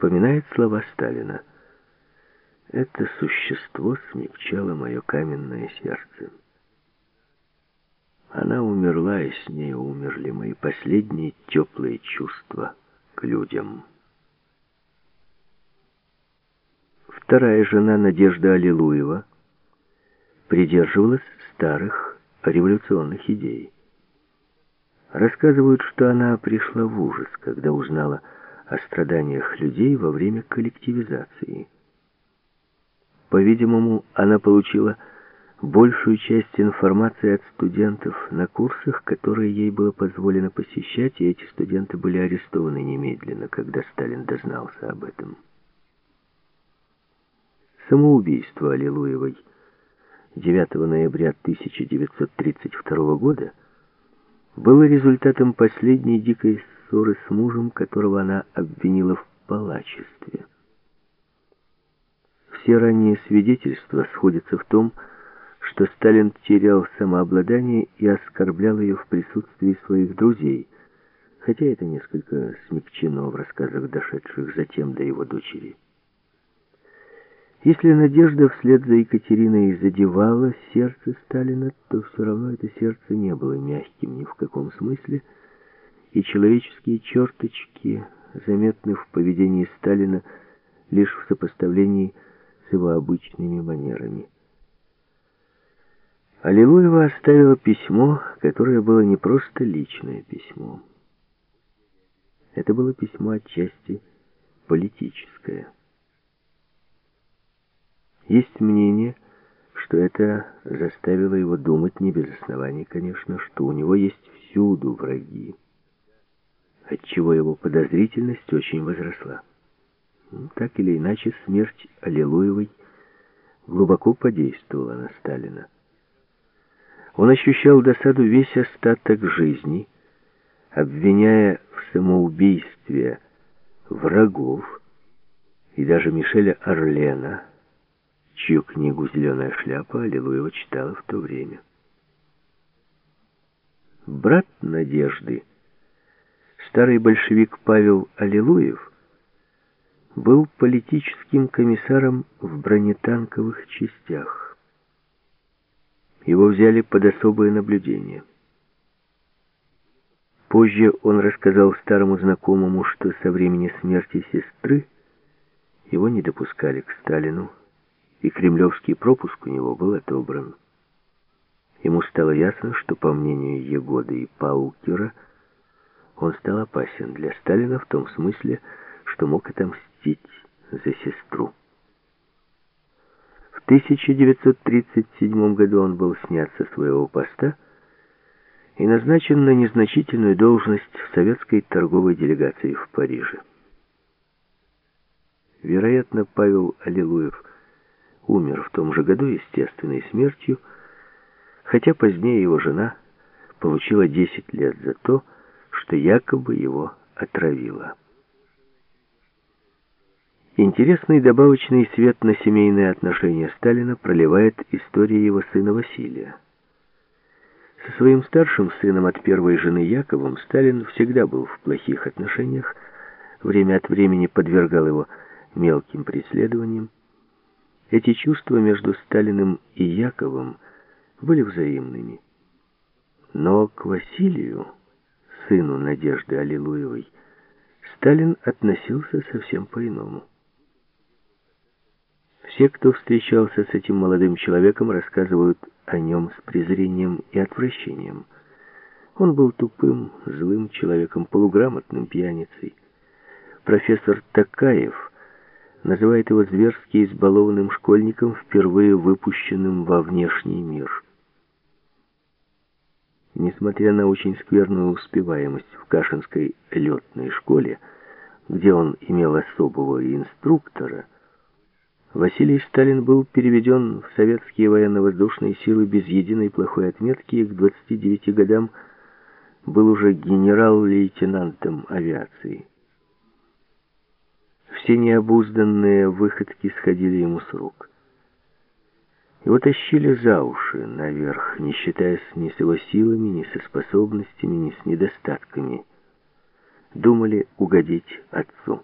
вспоминает слова Сталина. Это существо смягчало мое каменное сердце. Она умерла, и с ней умерли мои последние теплые чувства к людям. Вторая жена, Надежда Аллилуева, придерживалась старых революционных идей. Рассказывают, что она пришла в ужас, когда узнала о страданиях людей во время коллективизации. По-видимому, она получила большую часть информации от студентов на курсах, которые ей было позволено посещать, и эти студенты были арестованы немедленно, когда Сталин дознался об этом. Самоубийство Аллилуевой 9 ноября 1932 года было результатом последней дикой ссоры с мужем, которого она обвинила в палачестве. Все ранние свидетельства сходятся в том, что Сталин терял самообладание и оскорблял ее в присутствии своих друзей, хотя это несколько смягчено в рассказах, дошедших затем до его дочери. Если надежда вслед за Екатериной задевала сердце Сталина, то все равно это сердце не было мягким ни в каком смысле, и человеческие черточки заметны в поведении Сталина лишь в сопоставлении с его обычными манерами. Аллилуева оставила письмо, которое было не просто личное письмо. Это было письмо отчасти политическое. Есть мнение, что это заставило его думать, не без оснований, конечно, что у него есть всюду враги, отчего его подозрительность очень возросла. Ну, так или иначе, смерть Аллилуевой глубоко подействовала на Сталина. Он ощущал досаду весь остаток жизни, обвиняя в самоубийстве врагов и даже Мишеля Орлена, чью книгу «Зеленая шляпа» Аллилуева читала в то время. Брат Надежды, старый большевик Павел Аллилуев, был политическим комиссаром в бронетанковых частях. Его взяли под особое наблюдение. Позже он рассказал старому знакомому, что со времени смерти сестры его не допускали к Сталину, и кремлевский пропуск у него был отобран. Ему стало ясно, что, по мнению Егоды и Паукера, он стал опасен для Сталина в том смысле, что мог отомстить за сестру. В 1937 году он был снят со своего поста и назначен на незначительную должность в советской торговой делегации в Париже. Вероятно, Павел Аллилуев – умер в том же году естественной смертью, хотя позднее его жена получила 10 лет за то, что якобы его отравила. Интересный добавочный свет на семейные отношения Сталина проливает история его сына Василия. Со своим старшим сыном от первой жены Яковом Сталин всегда был в плохих отношениях, время от времени подвергал его мелким преследованиям, эти чувства между Сталиным и Яковом были взаимными. Но к Василию, сыну Надежды Аллилуевой, Сталин относился совсем по-иному. Все, кто встречался с этим молодым человеком, рассказывают о нем с презрением и отвращением. Он был тупым, злым человеком, полуграмотным пьяницей. Профессор Такаев называет его зверски избалованным школьником, впервые выпущенным во внешний мир. Несмотря на очень скверную успеваемость в Кашинской летной школе, где он имел особого инструктора, Василий Сталин был переведен в советские военно-воздушные силы без единой плохой отметки и к 29 годам был уже генерал-лейтенантом авиации. Все необузданные выходки сходили ему с рук. Его тащили за уши наверх, не считаясь ни с его силами, ни со способностями, ни с недостатками. Думали угодить отцу.